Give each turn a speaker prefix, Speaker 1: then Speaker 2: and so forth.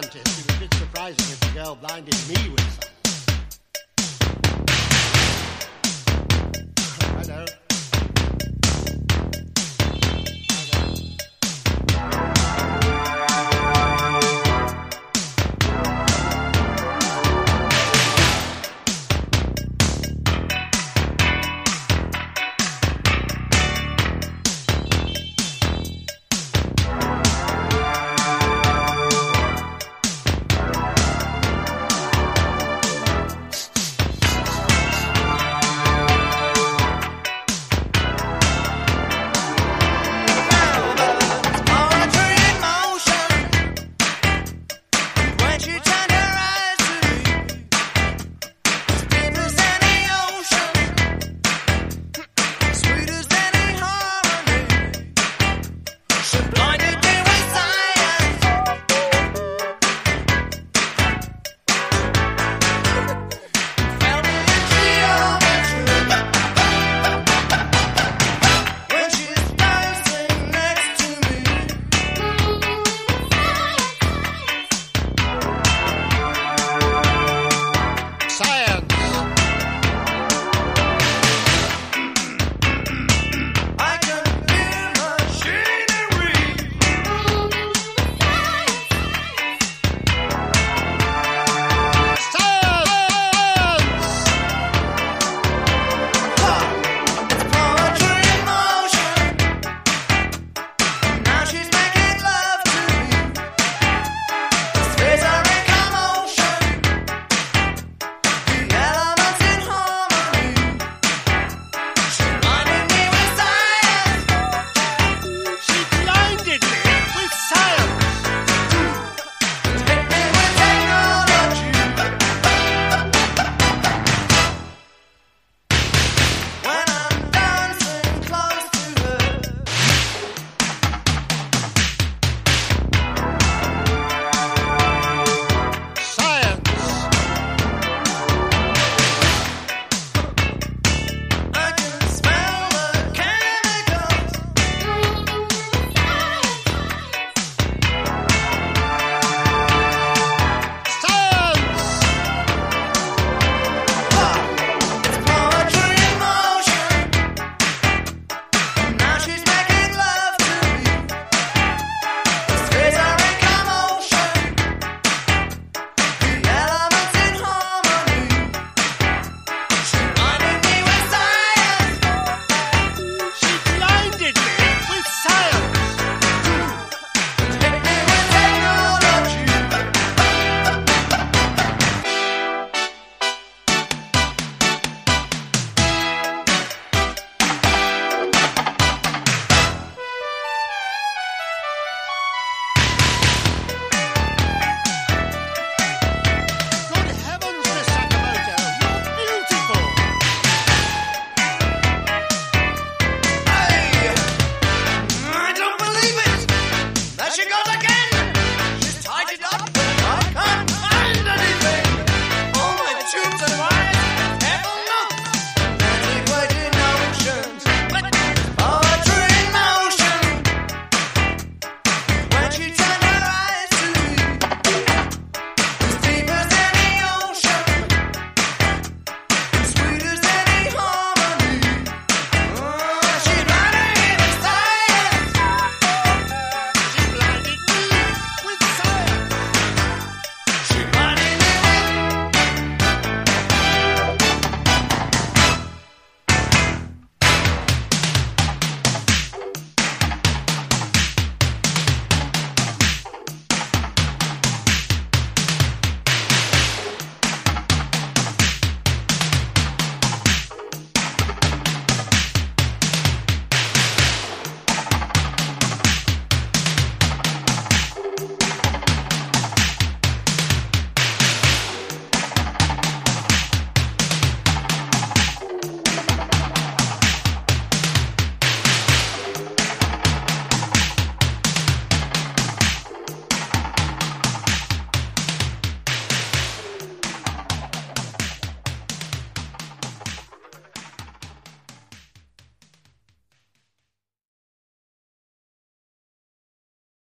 Speaker 1: contest. It was a bit surprising if the girl blinded me with something.